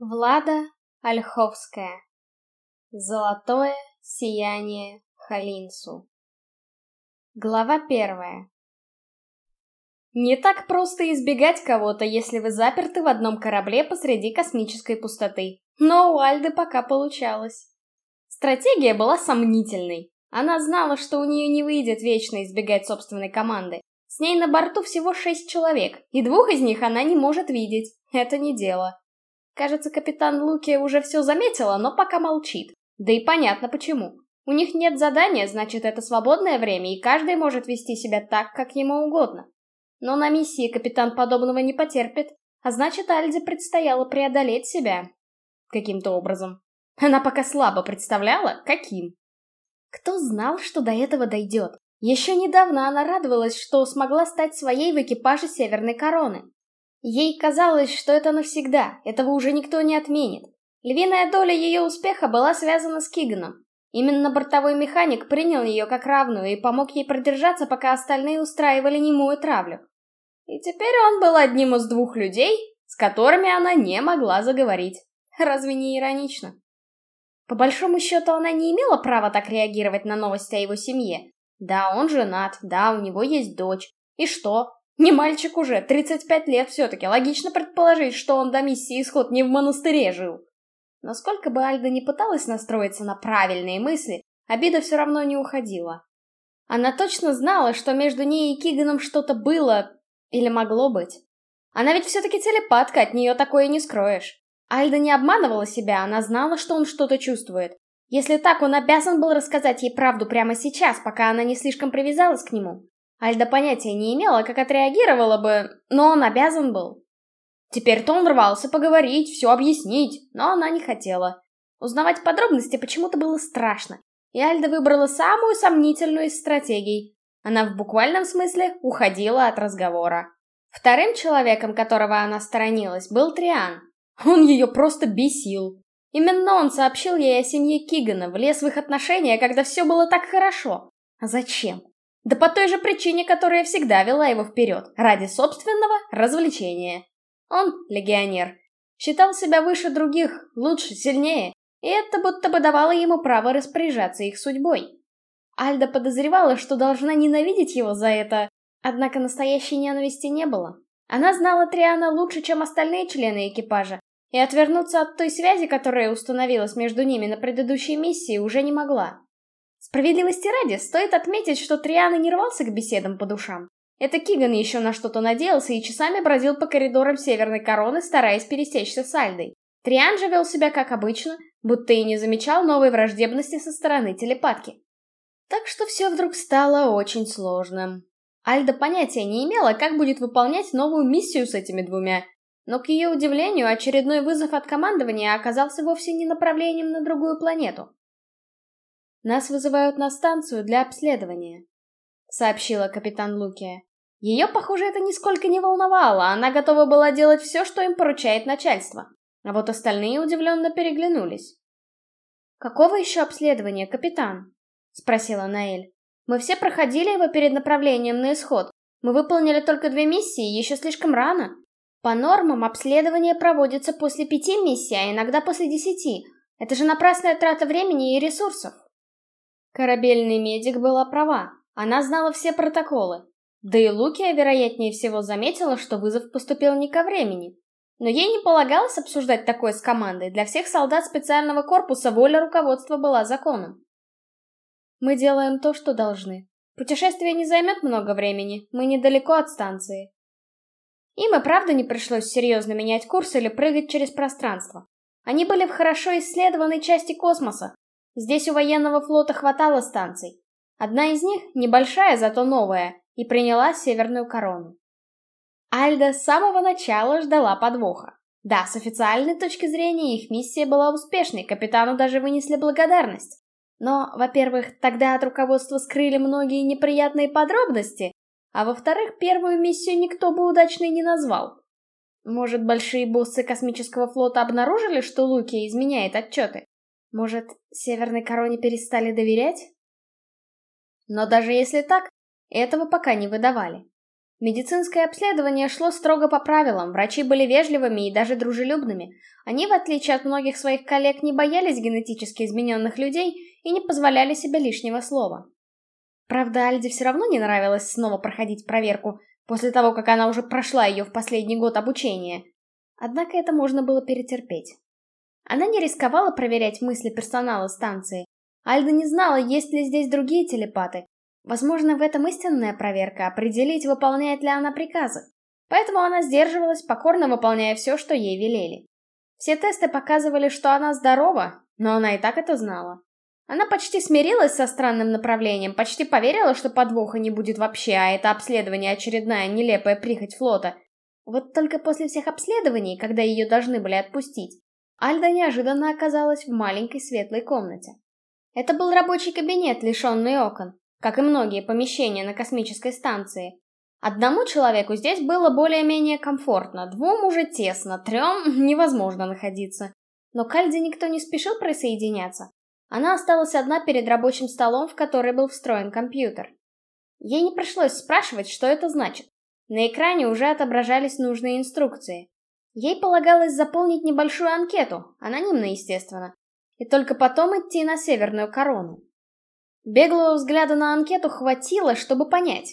Влада Ольховская. Золотое сияние Халинсу. Глава первая. Не так просто избегать кого-то, если вы заперты в одном корабле посреди космической пустоты. Но у Альды пока получалось. Стратегия была сомнительной. Она знала, что у нее не выйдет вечно избегать собственной команды. С ней на борту всего шесть человек, и двух из них она не может видеть. Это не дело. Кажется, капитан Луки уже все заметила, но пока молчит. Да и понятно почему. У них нет задания, значит, это свободное время, и каждый может вести себя так, как ему угодно. Но на миссии капитан подобного не потерпит, а значит, Альде предстояло преодолеть себя. Каким-то образом. Она пока слабо представляла, каким. Кто знал, что до этого дойдет? Еще недавно она радовалась, что смогла стать своей в экипаже Северной Короны. Ей казалось, что это навсегда, этого уже никто не отменит. Львиная доля ее успеха была связана с Киганом. Именно бортовой механик принял ее как равную и помог ей продержаться, пока остальные устраивали немую травлю. И теперь он был одним из двух людей, с которыми она не могла заговорить. Разве не иронично? По большому счету, она не имела права так реагировать на новости о его семье. Да, он женат, да, у него есть дочь. И что? Не мальчик уже, 35 лет все-таки. Логично предположить, что он до миссии исход не в монастыре жил. Но сколько бы Альда не пыталась настроиться на правильные мысли, обида все равно не уходила. Она точно знала, что между ней и Киганом что-то было или могло быть. Она ведь все-таки телепатка, от нее такое не скроешь. Альда не обманывала себя, она знала, что он что-то чувствует. Если так, он обязан был рассказать ей правду прямо сейчас, пока она не слишком привязалась к нему. Альда понятия не имела, как отреагировала бы, но он обязан был. Теперь-то он рвался поговорить, все объяснить, но она не хотела. Узнавать подробности почему-то было страшно, и Альда выбрала самую сомнительную из стратегий. Она в буквальном смысле уходила от разговора. Вторым человеком, которого она сторонилась, был Триан. Он ее просто бесил. Именно он сообщил ей о семье Кигана, влез в их отношения, когда все было так хорошо. А зачем? Да по той же причине, которая всегда вела его вперед, ради собственного развлечения. Он, легионер, считал себя выше других, лучше, сильнее, и это будто бы давало ему право распоряжаться их судьбой. Альда подозревала, что должна ненавидеть его за это, однако настоящей ненависти не было. Она знала Триана лучше, чем остальные члены экипажа, и отвернуться от той связи, которая установилась между ними на предыдущей миссии, уже не могла. Справедливости ради, стоит отметить, что Триана не рвался к беседам по душам. Это Киган еще на что-то надеялся и часами бродил по коридорам Северной Короны, стараясь пересечься с Альдой. Триан же вел себя как обычно, будто и не замечал новой враждебности со стороны телепатки. Так что все вдруг стало очень сложным. Альда понятия не имела, как будет выполнять новую миссию с этими двумя. Но, к ее удивлению, очередной вызов от командования оказался вовсе не направлением на другую планету. «Нас вызывают на станцию для обследования», — сообщила капитан Лукия. Ее, похоже, это нисколько не волновало, она готова была делать все, что им поручает начальство. А вот остальные удивленно переглянулись. «Какого еще обследования, капитан?» — спросила Наэль. «Мы все проходили его перед направлением на исход. Мы выполнили только две миссии, еще слишком рано. По нормам обследование проводится после пяти миссий, а иногда после десяти. Это же напрасная трата времени и ресурсов. Корабельный медик была права. Она знала все протоколы. Да и Лукия, вероятнее всего, заметила, что вызов поступил не ко времени. Но ей не полагалось обсуждать такое с командой. Для всех солдат специального корпуса воля руководства была законом. Мы делаем то, что должны. Путешествие не займет много времени, мы недалеко от станции. Им и правда не пришлось серьезно менять курс или прыгать через пространство. Они были в хорошо исследованной части космоса, Здесь у военного флота хватало станций. Одна из них, небольшая, зато новая, и приняла Северную Корону. Альда с самого начала ждала подвоха. Да, с официальной точки зрения их миссия была успешной, капитану даже вынесли благодарность. Но, во-первых, тогда от руководства скрыли многие неприятные подробности, а во-вторых, первую миссию никто бы удачной не назвал. Может, большие боссы космического флота обнаружили, что Луки изменяет отчеты? Может, Северной Короне перестали доверять? Но даже если так, этого пока не выдавали. Медицинское обследование шло строго по правилам, врачи были вежливыми и даже дружелюбными. Они, в отличие от многих своих коллег, не боялись генетически измененных людей и не позволяли себе лишнего слова. Правда, Альде все равно не нравилось снова проходить проверку, после того, как она уже прошла ее в последний год обучения. Однако это можно было перетерпеть. Она не рисковала проверять мысли персонала станции. Альда не знала, есть ли здесь другие телепаты, Возможно, в этом истинная проверка, определить, выполняет ли она приказы. Поэтому она сдерживалась, покорно выполняя все, что ей велели. Все тесты показывали, что она здорова, но она и так это знала. Она почти смирилась со странным направлением, почти поверила, что подвоха не будет вообще, а это обследование очередная нелепая прихоть флота. Вот только после всех обследований, когда ее должны были отпустить, Альда неожиданно оказалась в маленькой светлой комнате. Это был рабочий кабинет, лишенный окон как и многие помещения на космической станции. Одному человеку здесь было более-менее комфортно, двум уже тесно, трем невозможно находиться. Но к Альде никто не спешил присоединяться. Она осталась одна перед рабочим столом, в который был встроен компьютер. Ей не пришлось спрашивать, что это значит. На экране уже отображались нужные инструкции. Ей полагалось заполнить небольшую анкету, анонимно, естественно, и только потом идти на Северную Корону. Беглого взгляда на анкету хватило, чтобы понять.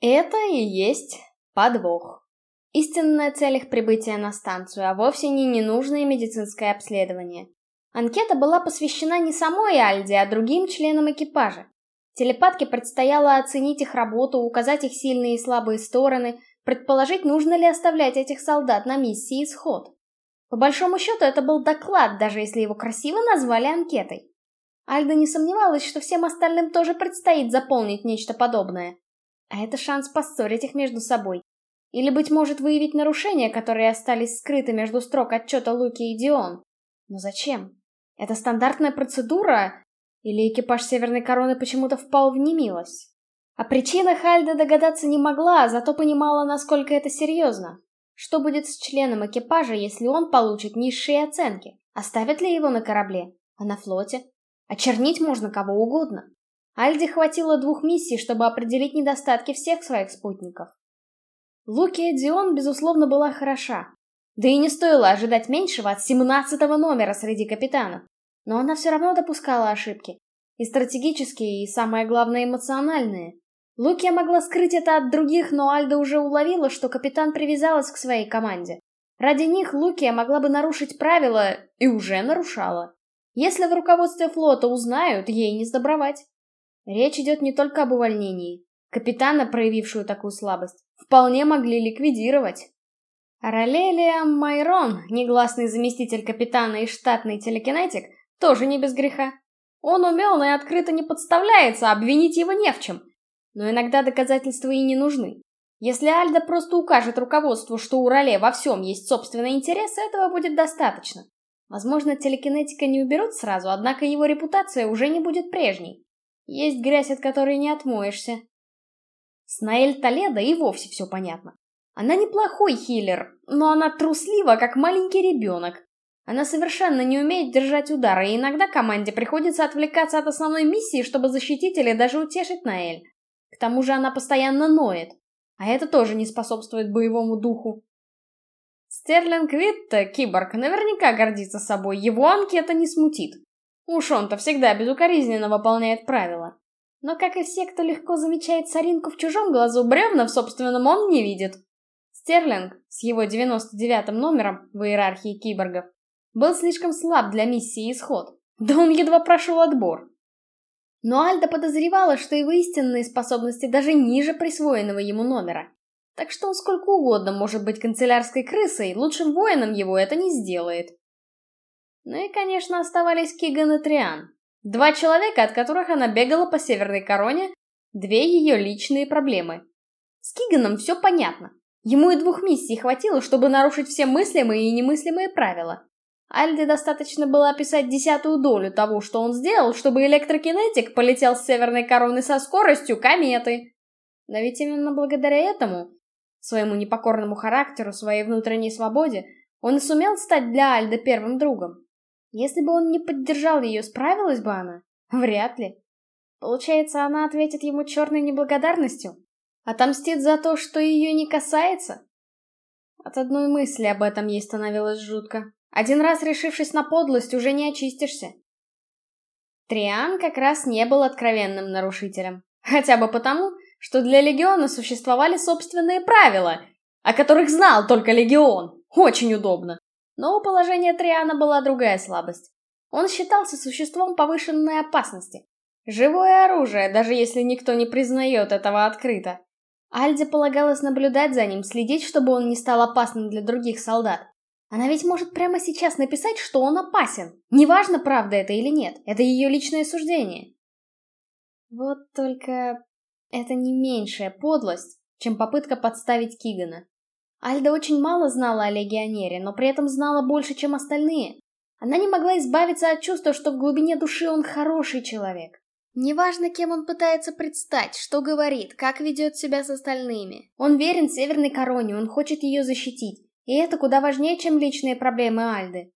Это и есть подвох. Истинная цель их прибытия на станцию, а вовсе не ненужное медицинское обследование. Анкета была посвящена не самой Альде, а другим членам экипажа. Телепатке предстояло оценить их работу, указать их сильные и слабые стороны, предположить, нужно ли оставлять этих солдат на миссии «Исход». По большому счету, это был доклад, даже если его красиво назвали анкетой. Альда не сомневалась, что всем остальным тоже предстоит заполнить нечто подобное. А это шанс поссорить их между собой. Или, быть может, выявить нарушения, которые остались скрыты между строк отчета Луки и Дион. Но зачем? Это стандартная процедура? Или экипаж Северной Короны почему-то впал в немилость? О причинах Альда догадаться не могла, зато понимала, насколько это серьезно. Что будет с членом экипажа, если он получит низшие оценки? Оставят ли его на корабле? А на флоте? Очернить можно кого угодно. Альде хватило двух миссий, чтобы определить недостатки всех своих спутников. Лукия Дион, безусловно, была хороша. Да и не стоило ожидать меньшего от семнадцатого номера среди капитанов. Но она все равно допускала ошибки. И стратегические, и, самое главное, эмоциональные. Лукия могла скрыть это от других, но Альда уже уловила, что капитан привязалась к своей команде. Ради них Лукия могла бы нарушить правила, и уже нарушала. Если в руководстве флота узнают, ей не сдобровать. Речь идет не только об увольнении. Капитана, проявившую такую слабость, вполне могли ликвидировать. Ролелия Майрон, негласный заместитель капитана и штатный телекинетик, тоже не без греха. Он умен и открыто не подставляется, обвинить его не в чем. Но иногда доказательства и не нужны. Если Альда просто укажет руководству, что у Роле во всем есть собственный интерес, этого будет достаточно. Возможно, телекинетика не уберут сразу, однако его репутация уже не будет прежней. Есть грязь, от которой не отмоешься. С Наэль Толедо и вовсе все понятно. Она неплохой хиллер, но она труслива, как маленький ребенок. Она совершенно не умеет держать удары, и иногда команде приходится отвлекаться от основной миссии, чтобы защитить или даже утешить Наэль. К тому же она постоянно ноет, а это тоже не способствует боевому духу. Стерлинг Витта, киборг, наверняка гордится собой, его анкета не смутит. Уж он-то всегда безукоризненно выполняет правила. Но, как и все, кто легко замечает соринку в чужом глазу, бревна в собственном он не видит. Стерлинг, с его 99-м номером в иерархии киборгов, был слишком слаб для миссии «Исход». Да он едва прошел отбор. Но Альда подозревала, что его истинные способности даже ниже присвоенного ему номера. Так что он сколько угодно может быть канцелярской крысой, лучшим воином его это не сделает. Ну и, конечно, оставались Киган и Триан. Два человека, от которых она бегала по Северной Короне, две ее личные проблемы. С Киганом все понятно. Ему и двух миссий хватило, чтобы нарушить все мыслимые и немыслимые правила. Альде достаточно было описать десятую долю того, что он сделал, чтобы электрокинетик полетел с Северной Короны со скоростью кометы. Но ведь именно благодаря этому Своему непокорному характеру, своей внутренней свободе, он и сумел стать для Альды первым другом. Если бы он не поддержал ее, справилась бы она? Вряд ли. Получается, она ответит ему черной неблагодарностью? Отомстит за то, что ее не касается? От одной мысли об этом ей становилось жутко. Один раз решившись на подлость, уже не очистишься. Триан как раз не был откровенным нарушителем. Хотя бы потому, что для Легиона существовали собственные правила, о которых знал только Легион. Очень удобно. Но у положения Триана была другая слабость. Он считался существом повышенной опасности. Живое оружие, даже если никто не признает этого открыто. Альде полагалось наблюдать за ним, следить, чтобы он не стал опасным для других солдат. Она ведь может прямо сейчас написать, что он опасен. Неважно, правда это или нет, это ее личное суждение. Вот только это не меньшая подлость, чем попытка подставить Кигана. Альда очень мало знала о легионере, но при этом знала больше, чем остальные. Она не могла избавиться от чувства, что в глубине души он хороший человек. Неважно, кем он пытается предстать, что говорит, как ведет себя с остальными. Он верен Северной Короне, он хочет ее защитить. И это куда важнее, чем личные проблемы Альды.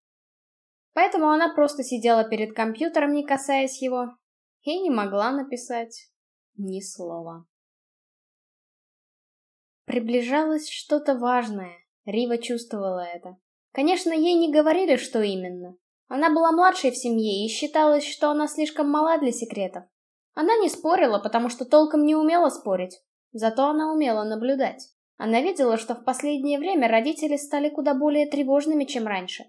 Поэтому она просто сидела перед компьютером, не касаясь его, и не могла написать ни слова. Приближалось что-то важное. Рива чувствовала это. Конечно, ей не говорили, что именно. Она была младшей в семье и считалось, что она слишком мала для секретов. Она не спорила, потому что толком не умела спорить. Зато она умела наблюдать. Она видела, что в последнее время родители стали куда более тревожными, чем раньше.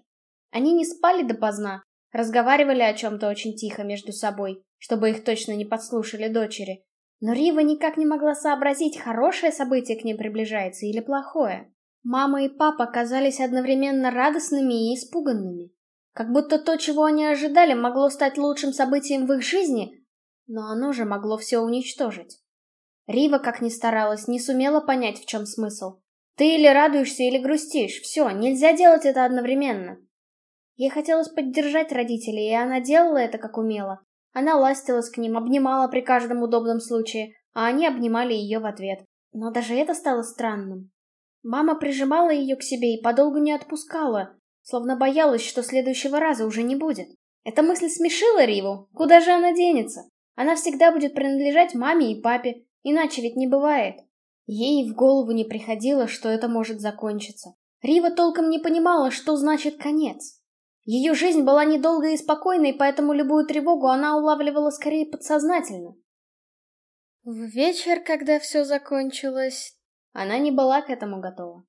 Они не спали допоздна, разговаривали о чем-то очень тихо между собой, чтобы их точно не подслушали дочери. Но Рива никак не могла сообразить, хорошее событие к ним приближается или плохое. Мама и папа казались одновременно радостными и испуганными. Как будто то, чего они ожидали, могло стать лучшим событием в их жизни, но оно же могло все уничтожить. Рива, как ни старалась, не сумела понять, в чем смысл. Ты или радуешься, или грустишь. Все, нельзя делать это одновременно. Ей хотелось поддержать родителей, и она делала это, как умела. Она ластилась к ним, обнимала при каждом удобном случае, а они обнимали ее в ответ. Но даже это стало странным. Мама прижимала ее к себе и подолгу не отпускала, словно боялась, что следующего раза уже не будет. Эта мысль смешила Риву. Куда же она денется? Она всегда будет принадлежать маме и папе, Иначе ведь не бывает. Ей в голову не приходило, что это может закончиться. Рива толком не понимала, что значит конец. Ее жизнь была недолгой и спокойной, поэтому любую тревогу она улавливала скорее подсознательно. В вечер, когда все закончилось, она не была к этому готова.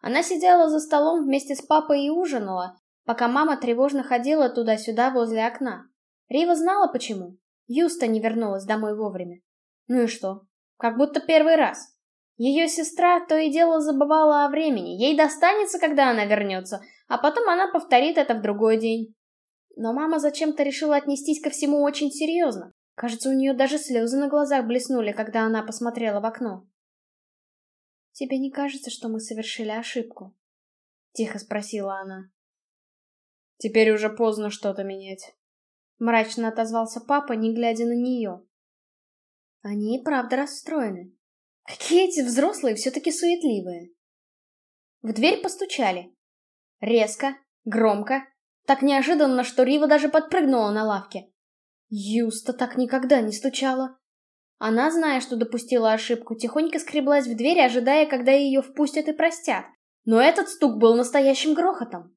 Она сидела за столом вместе с папой и ужинала, пока мама тревожно ходила туда-сюда возле окна. Рива знала почему. Юста не вернулась домой вовремя. Ну и что? Как будто первый раз. Ее сестра то и дело забывала о времени. Ей достанется, когда она вернется, а потом она повторит это в другой день. Но мама зачем-то решила отнестись ко всему очень серьезно. Кажется, у нее даже слезы на глазах блеснули, когда она посмотрела в окно. «Тебе не кажется, что мы совершили ошибку?» — тихо спросила она. «Теперь уже поздно что-то менять», — мрачно отозвался папа, не глядя на нее. Они и правда расстроены. Какие эти взрослые все-таки суетливые. В дверь постучали. Резко, громко, так неожиданно, что Рива даже подпрыгнула на лавке. Юста так никогда не стучала. Она, зная, что допустила ошибку, тихонько скреблась в дверь, ожидая, когда ее впустят и простят. Но этот стук был настоящим грохотом.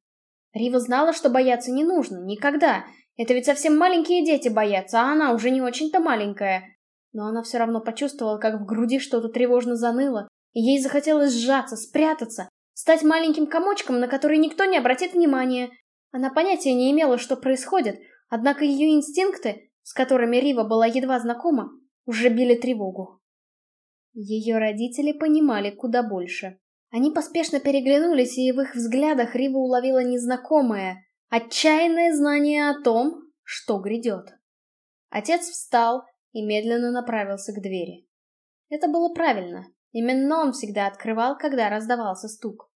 Рива знала, что бояться не нужно, никогда. Это ведь совсем маленькие дети боятся, а она уже не очень-то маленькая. Но она все равно почувствовала, как в груди что-то тревожно заныло, и ей захотелось сжаться, спрятаться, стать маленьким комочком, на который никто не обратит внимания. Она понятия не имела, что происходит, однако ее инстинкты, с которыми Рива была едва знакома, уже били тревогу. Ее родители понимали куда больше. Они поспешно переглянулись, и в их взглядах Рива уловила незнакомое, отчаянное знание о том, что грядет. Отец встал, и медленно направился к двери. Это было правильно. Именно он всегда открывал, когда раздавался стук.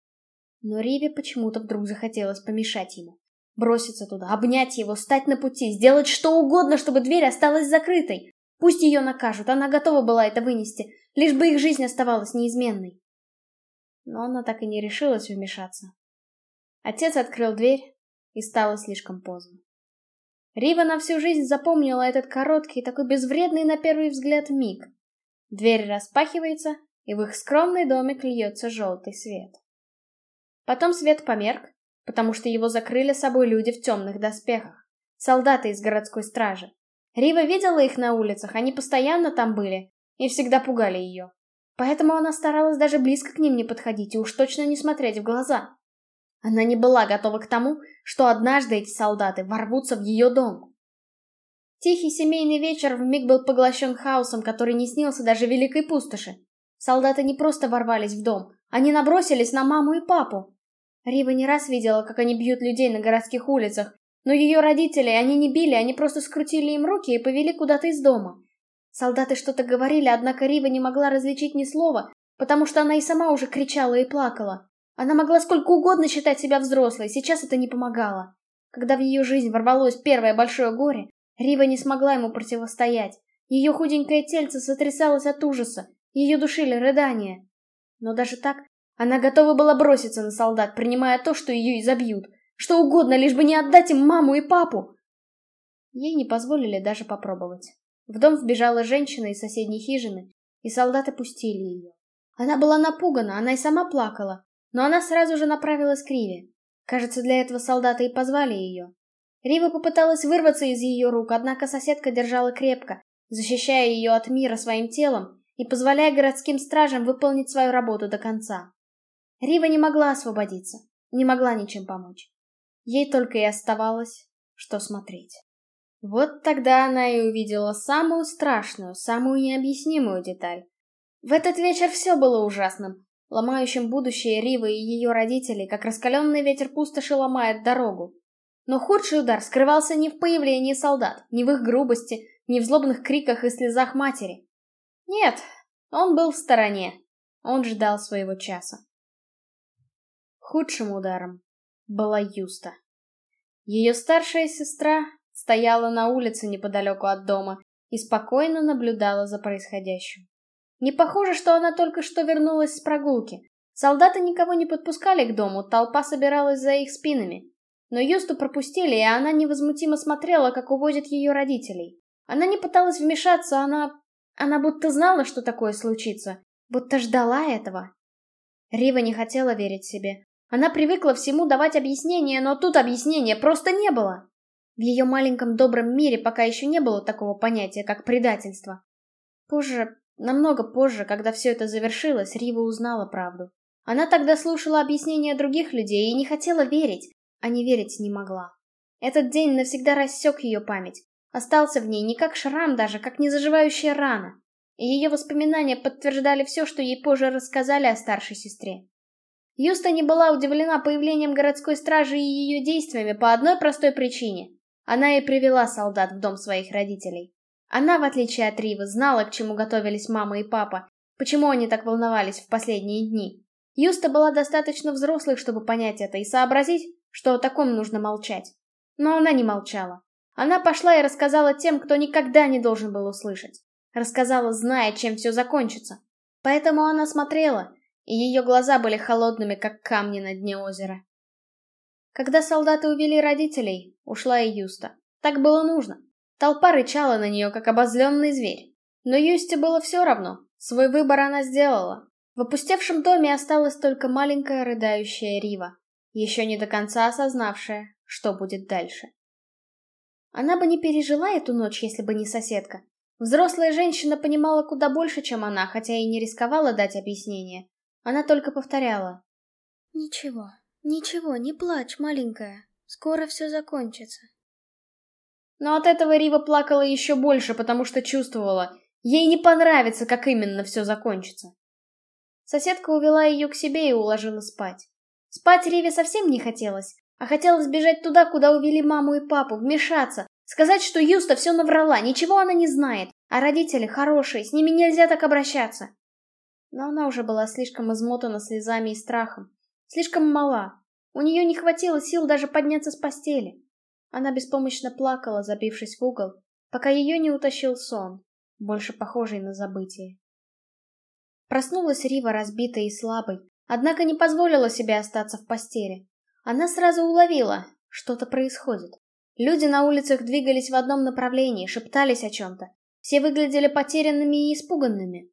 Но Риве почему-то вдруг захотелось помешать ему. Броситься туда, обнять его, стать на пути, сделать что угодно, чтобы дверь осталась закрытой. Пусть ее накажут, она готова была это вынести, лишь бы их жизнь оставалась неизменной. Но она так и не решилась вмешаться. Отец открыл дверь, и стало слишком поздно. Рива на всю жизнь запомнила этот короткий, такой безвредный на первый взгляд миг. Дверь распахивается, и в их скромный домик льется желтый свет. Потом свет померк, потому что его закрыли собой люди в темных доспехах, солдаты из городской стражи. Рива видела их на улицах, они постоянно там были и всегда пугали ее. Поэтому она старалась даже близко к ним не подходить и уж точно не смотреть в глаза. Она не была готова к тому, что однажды эти солдаты ворвутся в ее дом. Тихий семейный вечер вмиг был поглощен хаосом, который не снился даже великой пустоши. Солдаты не просто ворвались в дом, они набросились на маму и папу. Рива не раз видела, как они бьют людей на городских улицах, но ее родители они не били, они просто скрутили им руки и повели куда-то из дома. Солдаты что-то говорили, однако Рива не могла различить ни слова, потому что она и сама уже кричала и плакала. Она могла сколько угодно считать себя взрослой, сейчас это не помогало. Когда в ее жизнь ворвалось первое большое горе, Рива не смогла ему противостоять. Ее худенькое тельце сотрясалось от ужаса, ее душили рыдания. Но даже так, она готова была броситься на солдат, принимая то, что ее изобьют. Что угодно, лишь бы не отдать им маму и папу. Ей не позволили даже попробовать. В дом вбежала женщина из соседней хижины, и солдаты пустили ее. Она была напугана, она и сама плакала, но она сразу же направилась к Риве. Кажется, для этого солдаты и позвали ее. Рива попыталась вырваться из ее рук, однако соседка держала крепко, защищая ее от мира своим телом и позволяя городским стражам выполнить свою работу до конца. Рива не могла освободиться, не могла ничем помочь. Ей только и оставалось, что смотреть. Вот тогда она и увидела самую страшную, самую необъяснимую деталь. В этот вечер все было ужасным, ломающим будущее Ривы и ее родителей, как раскаленный ветер пустоши ломает дорогу. Но худший удар скрывался не в появлении солдат, не в их грубости, не в злобных криках и слезах матери. Нет, он был в стороне. Он ждал своего часа. Худшим ударом была Юста. Ее старшая сестра стояла на улице неподалеку от дома и спокойно наблюдала за происходящим. Не похоже, что она только что вернулась с прогулки. Солдаты никого не подпускали к дому, толпа собиралась за их спинами. Но Юсту пропустили, и она невозмутимо смотрела, как увозят ее родителей. Она не пыталась вмешаться, она... Она будто знала, что такое случится, будто ждала этого. Рива не хотела верить себе. Она привыкла всему давать объяснения, но тут объяснения просто не было. В ее маленьком добром мире пока еще не было такого понятия, как предательство. Позже, Намного позже, когда все это завершилось, Рива узнала правду. Она тогда слушала объяснения других людей и не хотела верить, а не верить не могла. Этот день навсегда рассек ее память. Остался в ней не как шрам даже, как незаживающая рана. И ее воспоминания подтверждали все, что ей позже рассказали о старшей сестре. Юста не была удивлена появлением городской стражи и ее действиями по одной простой причине. Она и привела солдат в дом своих родителей. Она, в отличие от Ривы, знала, к чему готовились мама и папа, почему они так волновались в последние дни. Юста была достаточно взрослой, чтобы понять это и сообразить, что о таком нужно молчать. Но она не молчала. Она пошла и рассказала тем, кто никогда не должен был услышать. Рассказала, зная, чем все закончится. Поэтому она смотрела, и ее глаза были холодными, как камни на дне озера. Когда солдаты увели родителей, ушла и Юста. Так было нужно. Толпа рычала на нее, как обозленный зверь. Но Юсте было все равно. Свой выбор она сделала. В опустевшем доме осталась только маленькая рыдающая Рива, еще не до конца осознавшая, что будет дальше. Она бы не пережила эту ночь, если бы не соседка. Взрослая женщина понимала куда больше, чем она, хотя и не рисковала дать объяснение. Она только повторяла. «Ничего, ничего, не плачь, маленькая. Скоро все закончится». Но от этого Рива плакала еще больше, потому что чувствовала, ей не понравится, как именно все закончится. Соседка увела ее к себе и уложила спать. Спать Риве совсем не хотелось, а хотелось бежать туда, куда увели маму и папу, вмешаться, сказать, что Юста все наврала, ничего она не знает, а родители хорошие, с ними нельзя так обращаться. Но она уже была слишком измотана слезами и страхом, слишком мала. У нее не хватило сил даже подняться с постели. Она беспомощно плакала, забившись в угол, пока ее не утащил сон, больше похожий на забытие. Проснулась Рива разбитой и слабой, однако не позволила себе остаться в постели. Она сразу уловила, что-то происходит. Люди на улицах двигались в одном направлении, шептались о чем-то. Все выглядели потерянными и испуганными.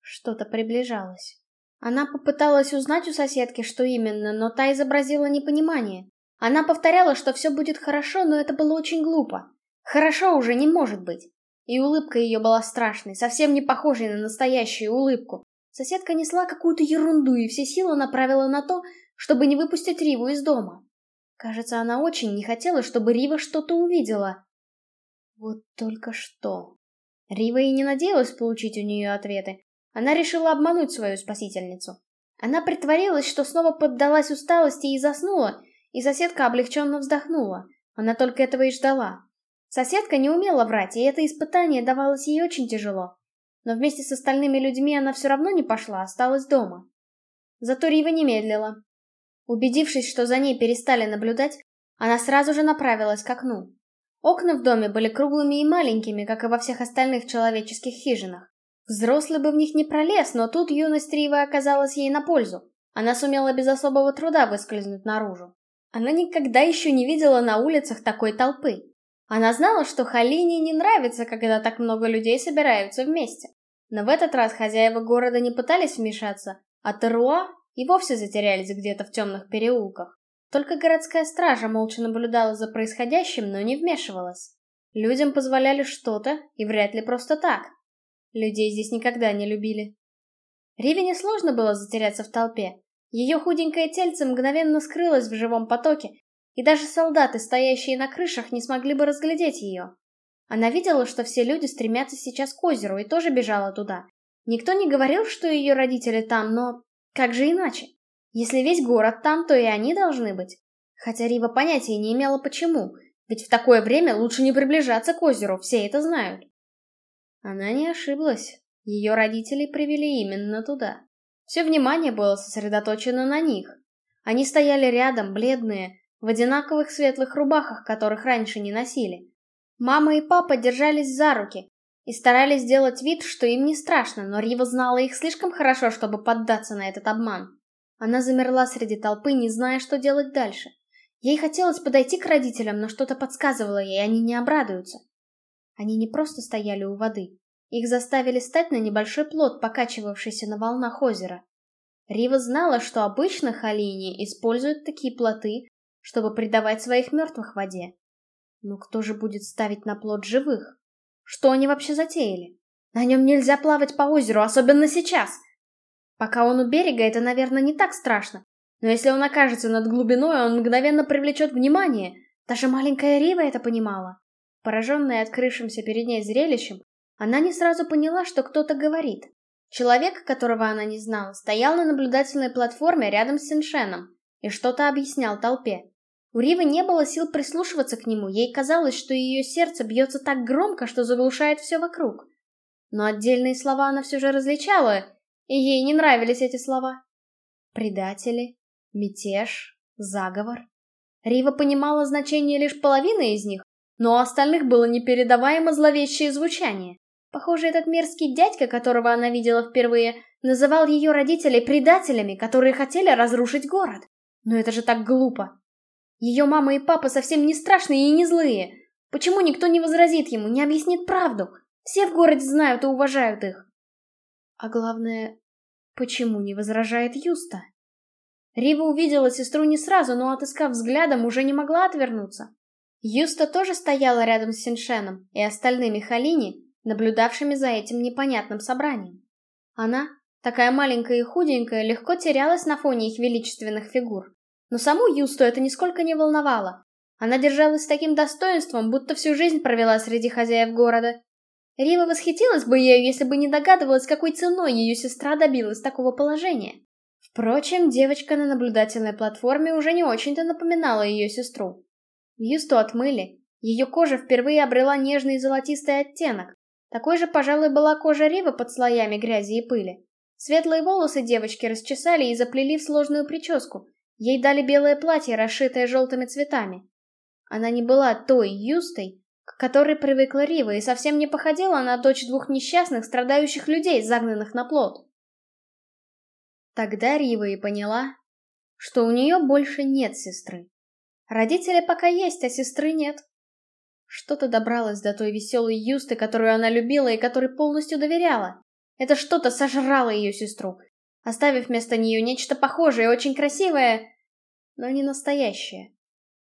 Что-то приближалось. Она попыталась узнать у соседки, что именно, но та изобразила непонимание. Она повторяла, что все будет хорошо, но это было очень глупо. Хорошо уже не может быть. И улыбка ее была страшной, совсем не похожей на настоящую улыбку. Соседка несла какую-то ерунду и все силы направила на то, чтобы не выпустить Риву из дома. Кажется, она очень не хотела, чтобы Рива что-то увидела. Вот только что. Рива и не надеялась получить у нее ответы. Она решила обмануть свою спасительницу. Она притворилась, что снова поддалась усталости и заснула, и соседка облегченно вздохнула. Она только этого и ждала. Соседка не умела врать, и это испытание давалось ей очень тяжело. Но вместе с остальными людьми она все равно не пошла, осталась дома. Зато Рива не медлила. Убедившись, что за ней перестали наблюдать, она сразу же направилась к окну. Окна в доме были круглыми и маленькими, как и во всех остальных человеческих хижинах. Взрослый бы в них не пролез, но тут юность Ривы оказалась ей на пользу. Она сумела без особого труда выскользнуть наружу. Она никогда еще не видела на улицах такой толпы. Она знала, что Халине не нравится, когда так много людей собираются вместе. Но в этот раз хозяева города не пытались вмешаться, а Теруа и вовсе затерялись где-то в темных переулках. Только городская стража молча наблюдала за происходящим, но не вмешивалась. Людям позволяли что-то, и вряд ли просто так. Людей здесь никогда не любили. Риве несложно было затеряться в толпе. Ее худенькое тельце мгновенно скрылось в живом потоке, и даже солдаты, стоящие на крышах, не смогли бы разглядеть ее. Она видела, что все люди стремятся сейчас к озеру, и тоже бежала туда. Никто не говорил, что ее родители там, но как же иначе? Если весь город там, то и они должны быть. Хотя Рива понятия не имела почему, ведь в такое время лучше не приближаться к озеру, все это знают. Она не ошиблась. Ее родители привели именно туда. Все внимание было сосредоточено на них. Они стояли рядом, бледные, в одинаковых светлых рубахах, которых раньше не носили. Мама и папа держались за руки и старались сделать вид, что им не страшно, но Рива знала их слишком хорошо, чтобы поддаться на этот обман. Она замерла среди толпы, не зная, что делать дальше. Ей хотелось подойти к родителям, но что-то подсказывало ей, они не обрадуются. Они не просто стояли у воды. Их заставили стать на небольшой плот, покачивавшийся на волнах озера. Рива знала, что обычно Халини используют такие плоты, чтобы предавать своих мертвых воде. Но кто же будет ставить на плот живых? Что они вообще затеяли? На нем нельзя плавать по озеру, особенно сейчас. Пока он у берега, это, наверное, не так страшно. Но если он окажется над глубиной, он мгновенно привлечет внимание. Даже маленькая Рива это понимала. Пораженная открывшимся перед ней зрелищем, она не сразу поняла, что кто-то говорит. Человек, которого она не знала, стоял на наблюдательной платформе рядом с Синшеном и что-то объяснял толпе. У Ривы не было сил прислушиваться к нему, ей казалось, что ее сердце бьется так громко, что заглушает все вокруг. Но отдельные слова она все же различала, и ей не нравились эти слова. Предатели, мятеж, заговор. Рива понимала значение лишь половины из них, но у остальных было непередаваемо зловещее звучание. Похоже, этот мерзкий дядька, которого она видела впервые, называл ее родителей предателями, которые хотели разрушить город. Но это же так глупо. Ее мама и папа совсем не страшные и не злые. Почему никто не возразит ему, не объяснит правду? Все в городе знают и уважают их. А главное, почему не возражает Юста? Рива увидела сестру не сразу, но, отыскав взглядом, уже не могла отвернуться. Юста тоже стояла рядом с Синшеном и остальными Халини, наблюдавшими за этим непонятным собранием. Она, такая маленькая и худенькая, легко терялась на фоне их величественных фигур. Но саму Юсту это нисколько не волновало. Она держалась с таким достоинством, будто всю жизнь провела среди хозяев города, Рива восхитилась бы ею, если бы не догадывалась, какой ценой ее сестра добилась такого положения. Впрочем, девочка на наблюдательной платформе уже не очень-то напоминала ее сестру. Юсту отмыли. Ее кожа впервые обрела нежный золотистый оттенок. Такой же, пожалуй, была кожа Ривы под слоями грязи и пыли. Светлые волосы девочки расчесали и заплели в сложную прическу. Ей дали белое платье, расшитое желтыми цветами. Она не была той Юстой, к которой привыкла Рива и совсем не походила на дочь двух несчастных, страдающих людей, загнанных на плод. Тогда Рива и поняла, что у нее больше нет сестры. Родители пока есть, а сестры нет. Что-то добралось до той веселой Юсты, которую она любила и которой полностью доверяла. Это что-то сожрало ее сестру, оставив вместо нее нечто похожее, очень красивое, но не настоящее.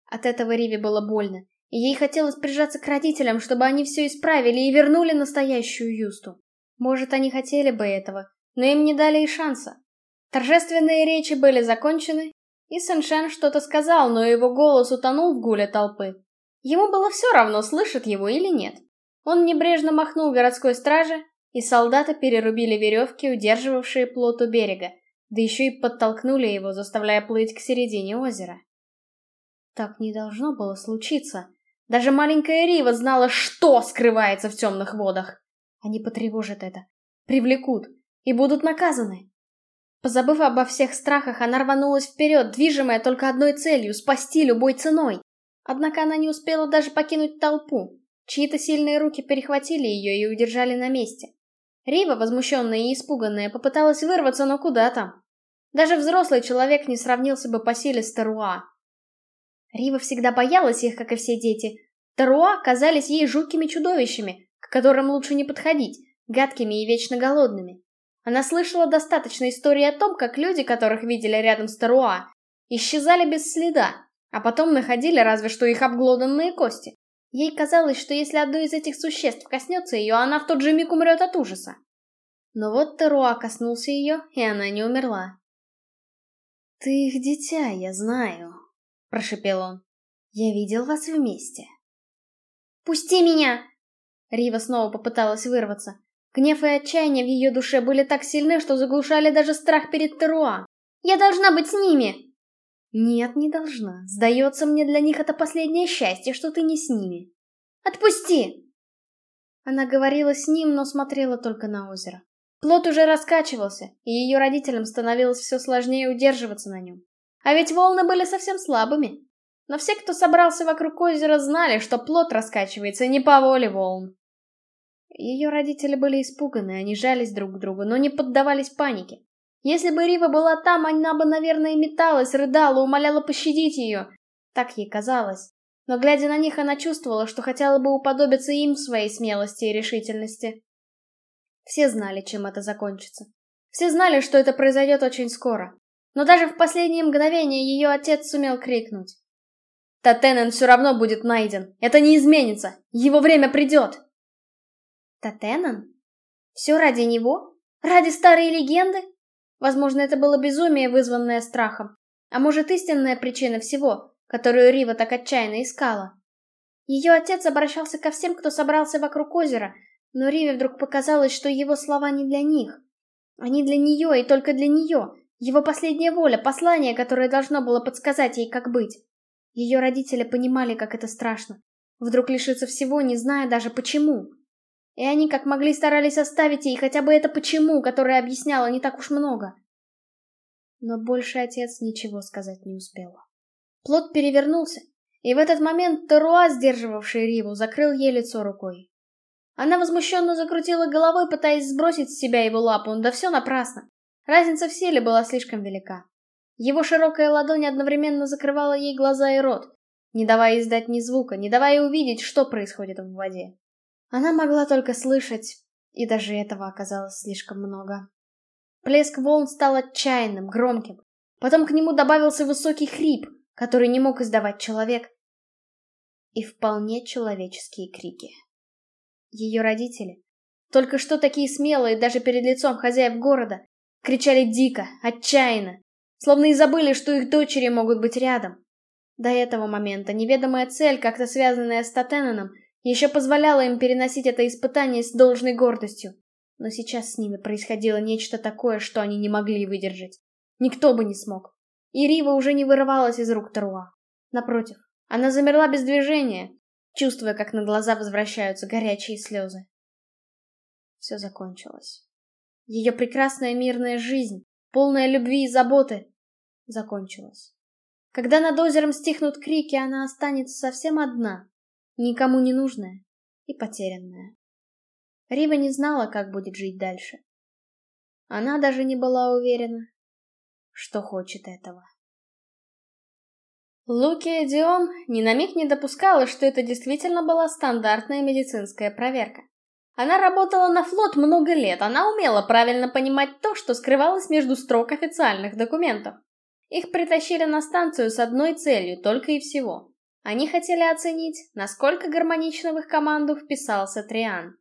От этого Риве было больно, и ей хотелось прижаться к родителям, чтобы они все исправили и вернули настоящую Юсту. Может, они хотели бы этого, но им не дали и шанса. Торжественные речи были закончены, и Сэншен что-то сказал, но его голос утонул в гуле толпы. Ему было все равно, слышит его или нет. Он небрежно махнул городской страже, и солдаты перерубили веревки, удерживавшие плот у берега, да еще и подтолкнули его, заставляя плыть к середине озера. Так не должно было случиться. Даже маленькая Рива знала, что скрывается в темных водах. Они потревожат это, привлекут и будут наказаны. Позабыв обо всех страхах, она рванулась вперед, движимая только одной целью — спасти любой ценой. Однако она не успела даже покинуть толпу. Чьи-то сильные руки перехватили ее и удержали на месте. Рива, возмущенная и испуганная, попыталась вырваться, но куда там? Даже взрослый человек не сравнился бы по силе с Таруа. Рива всегда боялась их, как и все дети. Таруа казались ей жуткими чудовищами, к которым лучше не подходить, гадкими и вечно голодными. Она слышала достаточно историй о том, как люди, которых видели рядом с Таруа, исчезали без следа, а потом находили разве что их обглоданные кости. Ей казалось, что если одно из этих существ коснется ее, она в тот же миг умрет от ужаса. Но вот Теруа коснулся ее, и она не умерла. «Ты их дитя, я знаю», — прошепел он. «Я видел вас вместе». «Пусти меня!» Рива снова попыталась вырваться. Гнев и отчаяние в ее душе были так сильны, что заглушали даже страх перед Теруа. «Я должна быть с ними!» Нет, не должна. Сдается мне, для них это последнее счастье, что ты не с ними. Отпусти! Она говорила с ним, но смотрела только на озеро. Плот уже раскачивался, и ее родителям становилось все сложнее удерживаться на нем. А ведь волны были совсем слабыми. Но все, кто собрался вокруг озера, знали, что плот раскачивается не по воле волн. Ее родители были испуганы, они жались друг к другу, но не поддавались панике. Если бы Рива была там, она бы, наверное, металась, рыдала, умоляла пощадить ее. Так ей казалось. Но, глядя на них, она чувствовала, что хотела бы уподобиться им в своей смелости и решительности. Все знали, чем это закончится. Все знали, что это произойдет очень скоро. Но даже в последние мгновения ее отец сумел крикнуть. «Татенен все равно будет найден. Это не изменится. Его время придет!» «Татенен? Все ради него? Ради старой легенды?» Возможно, это было безумие, вызванное страхом. А может, истинная причина всего, которую Рива так отчаянно искала. Ее отец обращался ко всем, кто собрался вокруг озера, но Риве вдруг показалось, что его слова не для них. Они для нее и только для нее. Его последняя воля, послание, которое должно было подсказать ей, как быть. Ее родители понимали, как это страшно. Вдруг лишиться всего, не зная даже почему. И они как могли старались оставить ей хотя бы это почему, которое объясняло не так уж много. Но больше отец ничего сказать не успел. Плод перевернулся, и в этот момент Таруа, сдерживавший Риву, закрыл ей лицо рукой. Она возмущенно закрутила головой, пытаясь сбросить с себя его лапу, да все напрасно. Разница в силе была слишком велика. Его широкая ладонь одновременно закрывала ей глаза и рот, не давая издать ни звука, не давая увидеть, что происходит в воде. Она могла только слышать, и даже этого оказалось слишком много. Плеск волн стал отчаянным, громким. Потом к нему добавился высокий хрип, который не мог издавать человек, и вполне человеческие крики. Ее родители, только что такие смелые даже перед лицом хозяев города, кричали дико, отчаянно, словно и забыли, что их дочери могут быть рядом. До этого момента неведомая цель, как-то связанная с Татенаном, еще позволяла им переносить это испытание с должной гордостью. Но сейчас с ними происходило нечто такое, что они не могли выдержать. Никто бы не смог. И Рива уже не вырывалась из рук Таруа. Напротив, она замерла без движения, чувствуя, как на глаза возвращаются горячие слезы. Все закончилось. Ее прекрасная мирная жизнь, полная любви и заботы, закончилась. Когда над озером стихнут крики, она останется совсем одна, никому не нужная и потерянная. Рива не знала, как будет жить дальше. Она даже не была уверена, что хочет этого. Лукия Дион ни на миг не допускала, что это действительно была стандартная медицинская проверка. Она работала на флот много лет, она умела правильно понимать то, что скрывалось между строк официальных документов. Их притащили на станцию с одной целью, только и всего. Они хотели оценить, насколько гармонично в их команду вписался Триан.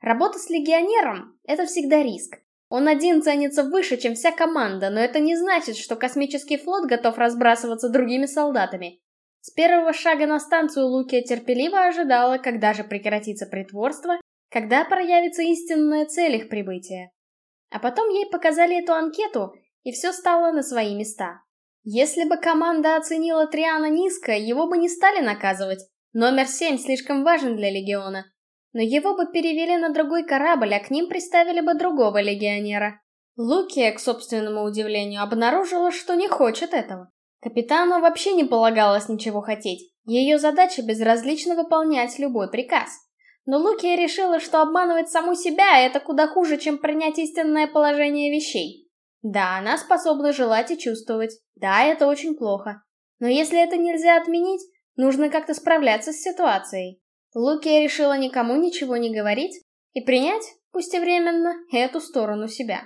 Работа с легионером — это всегда риск. Он один ценится выше, чем вся команда, но это не значит, что космический флот готов разбрасываться другими солдатами. С первого шага на станцию Лукия терпеливо ожидала, когда же прекратится притворство, когда проявится истинная цель их прибытия. А потом ей показали эту анкету, и все стало на свои места. Если бы команда оценила Триана низко, его бы не стали наказывать. Номер семь слишком важен для Легиона. Но его бы перевели на другой корабль, а к ним приставили бы другого легионера. Лукия, к собственному удивлению, обнаружила, что не хочет этого. Капитану вообще не полагалось ничего хотеть. Ее задача безразлично выполнять любой приказ. Но Лукия решила, что обманывать саму себя — это куда хуже, чем принять истинное положение вещей. Да, она способна желать и чувствовать. Да, это очень плохо. Но если это нельзя отменить, нужно как-то справляться с ситуацией. Лукия решила никому ничего не говорить и принять, пусть и временно, эту сторону себя.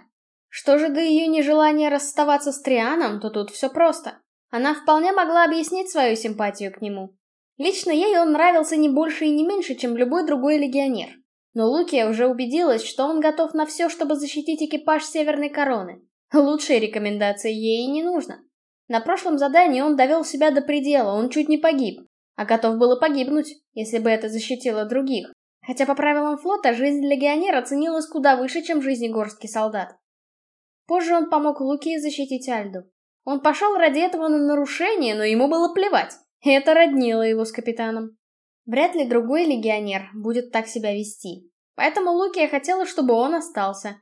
Что же до ее нежелания расставаться с Трианом, то тут все просто. Она вполне могла объяснить свою симпатию к нему. Лично ей он нравился не больше и не меньше, чем любой другой легионер. Но Лукия уже убедилась, что он готов на все, чтобы защитить экипаж Северной Короны. Лучшей рекомендации ей не нужно. На прошлом задании он довел себя до предела, он чуть не погиб. А готов было погибнуть, если бы это защитило других. Хотя по правилам флота жизнь легионера ценилась куда выше, чем жизни горстки солдат. Позже он помог Лукии защитить Альду. Он пошел ради этого на нарушение, но ему было плевать. Это роднило его с капитаном. Вряд ли другой легионер будет так себя вести. Поэтому Лукия хотела, чтобы он остался.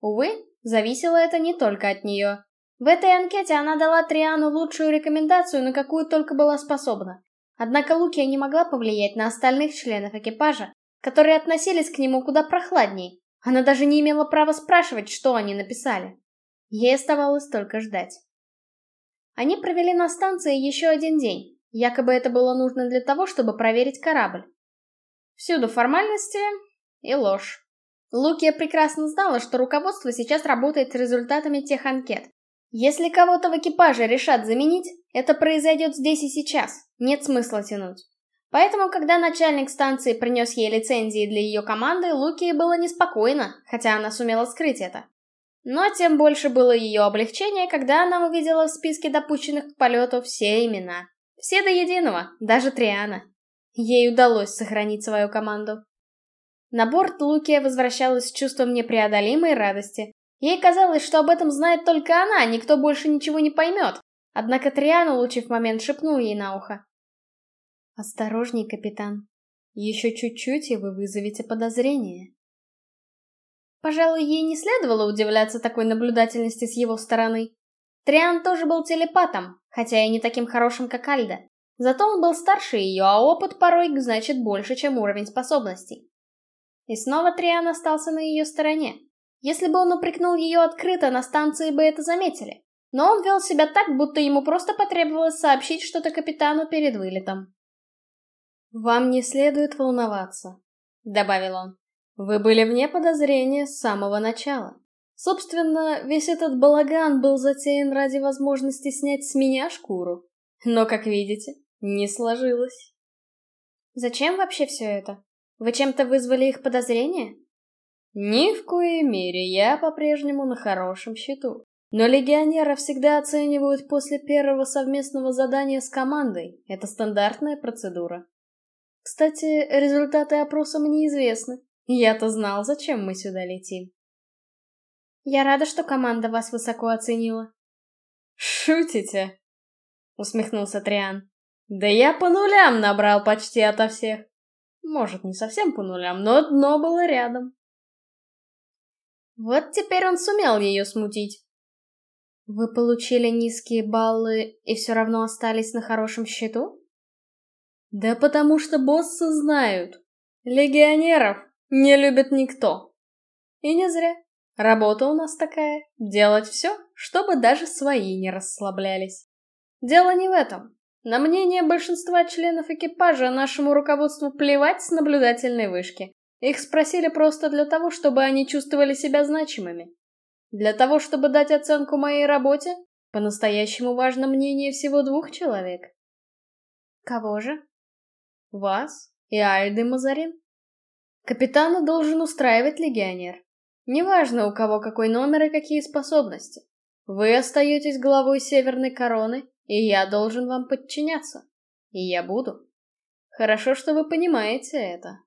Увы, зависело это не только от нее. В этой анкете она дала Триану лучшую рекомендацию, на какую только была способна. Однако Лукия не могла повлиять на остальных членов экипажа, которые относились к нему куда прохладней. Она даже не имела права спрашивать, что они написали. Ей оставалось только ждать. Они провели на станции еще один день. Якобы это было нужно для того, чтобы проверить корабль. Всюду формальности и ложь. Лукия прекрасно знала, что руководство сейчас работает с результатами тех анкет. Если кого-то в экипаже решат заменить, это произойдет здесь и сейчас, нет смысла тянуть. Поэтому, когда начальник станции принес ей лицензии для ее команды, Лукии было неспокойно, хотя она сумела скрыть это. Но тем больше было ее облегчение, когда она увидела в списке допущенных к полету все имена. Все до единого, даже Триана. Ей удалось сохранить свою команду. На борт Лукия возвращалась с чувством непреодолимой радости. Ей казалось, что об этом знает только она, никто больше ничего не поймет. Однако Триан, улучив момент, шепнул ей на ухо. «Осторожней, капитан. Еще чуть-чуть, и вы вызовете подозрение». Пожалуй, ей не следовало удивляться такой наблюдательности с его стороны. Триан тоже был телепатом, хотя и не таким хорошим, как Альда. Зато он был старше ее, а опыт порой значит больше, чем уровень способностей. И снова Триан остался на ее стороне. Если бы он упрекнул ее открыто, на станции бы это заметили. Но он вел себя так, будто ему просто потребовалось сообщить что-то капитану перед вылетом. «Вам не следует волноваться», — добавил он. Вы были вне подозрения с самого начала. Собственно, весь этот балаган был затеян ради возможности снять с меня шкуру. Но, как видите, не сложилось. Зачем вообще все это? Вы чем-то вызвали их подозрения? Ни в коей мере, я по-прежнему на хорошем счету. Но легионера всегда оценивают после первого совместного задания с командой. Это стандартная процедура. Кстати, результаты опроса мне известны. Я-то знал, зачем мы сюда летим. Я рада, что команда вас высоко оценила. Шутите? Усмехнулся Триан. Да я по нулям набрал почти ото всех. Может, не совсем по нулям, но дно было рядом. Вот теперь он сумел ее смутить. Вы получили низкие баллы и все равно остались на хорошем счету? Да потому что боссы знают. Легионеров не любит никто. И не зря. Работа у нас такая — делать все, чтобы даже свои не расслаблялись. Дело не в этом. На мнение большинства членов экипажа нашему руководству плевать с наблюдательной вышки. Их спросили просто для того, чтобы они чувствовали себя значимыми. Для того, чтобы дать оценку моей работе, по-настоящему важно мнение всего двух человек. Кого же? Вас и Айды Мазарин. Капитана должен устраивать легионер. Неважно, у кого какой номер и какие способности. Вы остаетесь главой Северной Короны, и я должен вам подчиняться. И я буду. Хорошо, что вы понимаете это.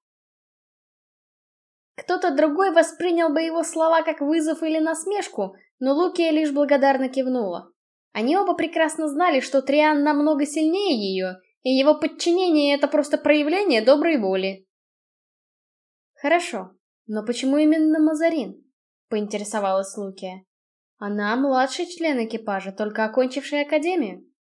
Кто-то другой воспринял бы его слова как вызов или насмешку, но Лукия лишь благодарно кивнула. Они оба прекрасно знали, что Триан намного сильнее ее, и его подчинение — это просто проявление доброй воли. Хорошо, но почему именно Мазарин? Поинтересовалась Лукия. Она младший член экипажа, только окончивший академию.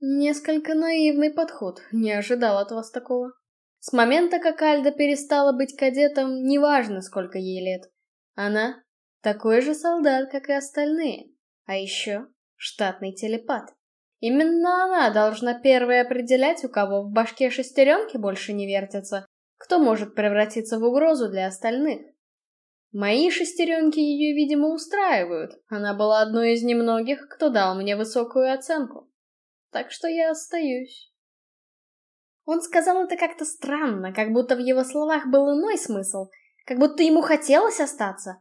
Несколько наивный подход, не ожидал от вас такого. С момента, как Альда перестала быть кадетом, неважно, сколько ей лет. Она такой же солдат, как и остальные. А еще штатный телепат. Именно она должна первой определять, у кого в башке шестеренки больше не вертятся, кто может превратиться в угрозу для остальных. Мои шестеренки ее, видимо, устраивают. Она была одной из немногих, кто дал мне высокую оценку. Так что я остаюсь. Он сказал это как-то странно, как будто в его словах был иной смысл, как будто ему хотелось остаться.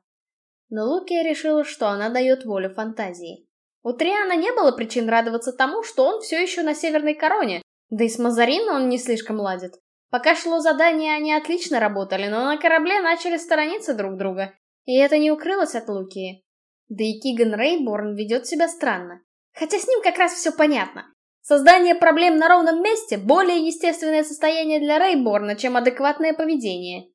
Но Лукия решила, что она дает волю фантазии. У Триана не было причин радоваться тому, что он все еще на Северной Короне, да и с Мазарино он не слишком ладит. Пока шло задание, они отлично работали, но на корабле начали сторониться друг друга, и это не укрылось от Лукии. Да и Киган Рейборн ведет себя странно. Хотя с ним как раз все понятно. Создание проблем на ровном месте – более естественное состояние для Рейборна, чем адекватное поведение.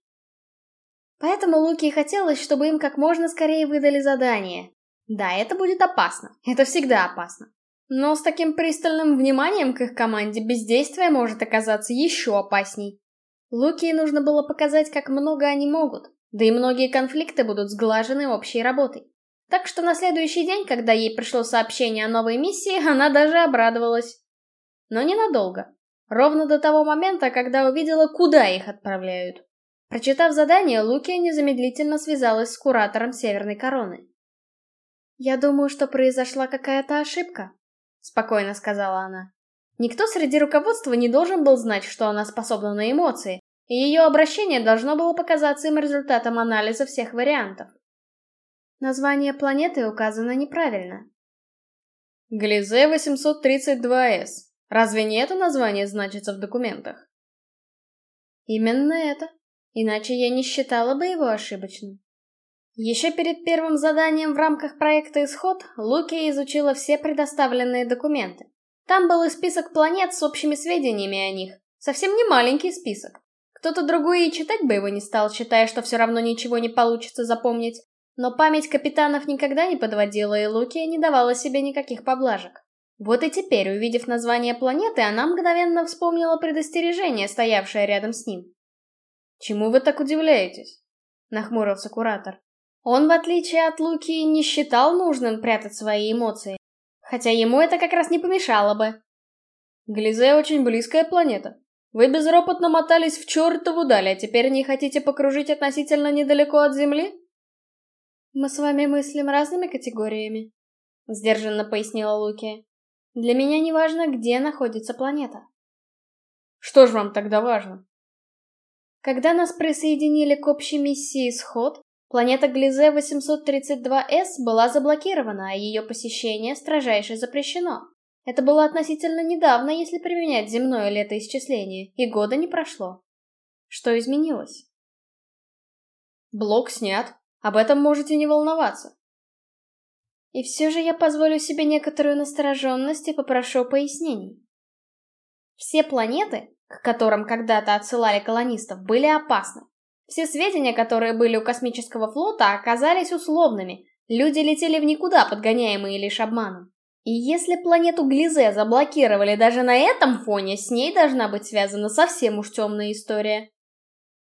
Поэтому Луки хотелось, чтобы им как можно скорее выдали задание. Да, это будет опасно. Это всегда опасно. Но с таким пристальным вниманием к их команде бездействие может оказаться еще опасней. Луки нужно было показать, как много они могут, да и многие конфликты будут сглажены общей работой. Так что на следующий день, когда ей пришло сообщение о новой миссии, она даже обрадовалась. Но ненадолго. Ровно до того момента, когда увидела, куда их отправляют. Прочитав задание, Лукия незамедлительно связалась с куратором Северной Короны. «Я думаю, что произошла какая-то ошибка», — спокойно сказала она. Никто среди руководства не должен был знать, что она способна на эмоции, и ее обращение должно было показаться им результатом анализа всех вариантов. Название планеты указано неправильно. Глизе 832С. Разве не это название значится в документах? Именно это. Иначе я не считала бы его ошибочным. Еще перед первым заданием в рамках проекта «Исход» Луки изучила все предоставленные документы. Там был и список планет с общими сведениями о них. Совсем не маленький список. Кто-то другой и читать бы его не стал, считая, что все равно ничего не получится запомнить. Но память капитанов никогда не подводила, и Лукия не давала себе никаких поблажек. Вот и теперь, увидев название планеты, она мгновенно вспомнила предостережение, стоявшее рядом с ним. «Чему вы так удивляетесь?» — нахмурился куратор. Он, в отличие от Луки, не считал нужным прятать свои эмоции. Хотя ему это как раз не помешало бы. Глизе очень близкая планета. Вы безропотно мотались в чертову даль, а теперь не хотите покружить относительно недалеко от Земли? «Мы с вами мыслим разными категориями», — сдержанно пояснила Луки. «Для меня не важно, где находится планета». «Что ж вам тогда важно?» Когда нас присоединили к общей миссии «Исход», планета Глизе 832С была заблокирована, а ее посещение строжайше запрещено. Это было относительно недавно, если применять земное летоисчисление, и года не прошло. Что изменилось? Блок снят, об этом можете не волноваться. И все же я позволю себе некоторую настороженность и попрошу пояснений. Все планеты, к которым когда-то отсылали колонистов, были опасны. Все сведения, которые были у космического флота, оказались условными. Люди летели в никуда, подгоняемые лишь обманом. И если планету Глизе заблокировали даже на этом фоне, с ней должна быть связана совсем уж темная история.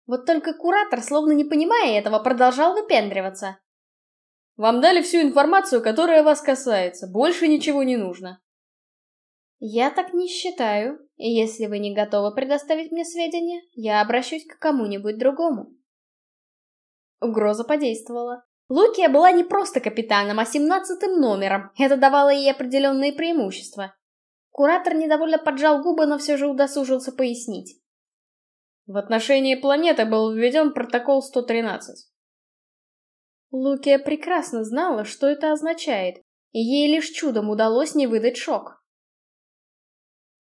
Вот только куратор, словно не понимая этого, продолжал выпендриваться. Вам дали всю информацию, которая вас касается, больше ничего не нужно. Я так не считаю, и если вы не готовы предоставить мне сведения, я обращусь к кому-нибудь другому. Угроза подействовала. Лукия была не просто капитаном, а семнадцатым номером. Это давало ей определенные преимущества. Куратор недовольно поджал губы, но все же удосужился пояснить. В отношении планеты был введен протокол 113. Лукия прекрасно знала, что это означает, и ей лишь чудом удалось не выдать шок.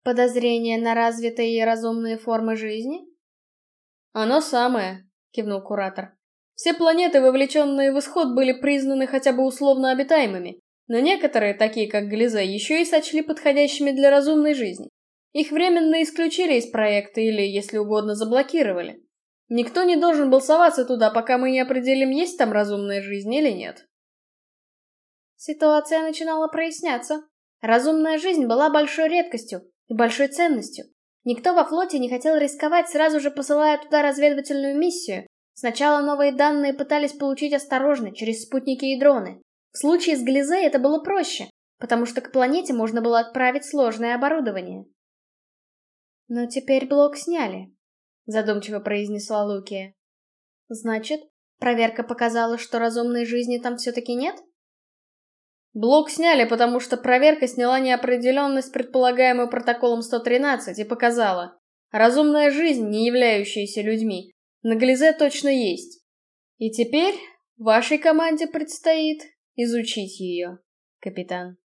Подозрение на развитые и разумные формы жизни? Оно самое, кивнул куратор. Все планеты, вовлеченные в исход, были признаны хотя бы условно обитаемыми, но некоторые, такие как Глиза, еще и сочли подходящими для разумной жизни. Их временно исключили из проекта или, если угодно, заблокировали. Никто не должен был соваться туда, пока мы не определим, есть там разумная жизнь или нет. Ситуация начинала проясняться. Разумная жизнь была большой редкостью и большой ценностью. Никто во флоте не хотел рисковать, сразу же посылая туда разведывательную миссию, Сначала новые данные пытались получить осторожно, через спутники и дроны. В случае с Глизей это было проще, потому что к планете можно было отправить сложное оборудование. «Но теперь блок сняли», — задумчиво произнесла Лукия. «Значит, проверка показала, что разумной жизни там все-таки нет?» Блок сняли, потому что проверка сняла неопределенность, предполагаемую протоколом 113, и показала. Разумная жизнь, не являющаяся людьми, на Глизе точно есть. И теперь вашей команде предстоит изучить ее, капитан.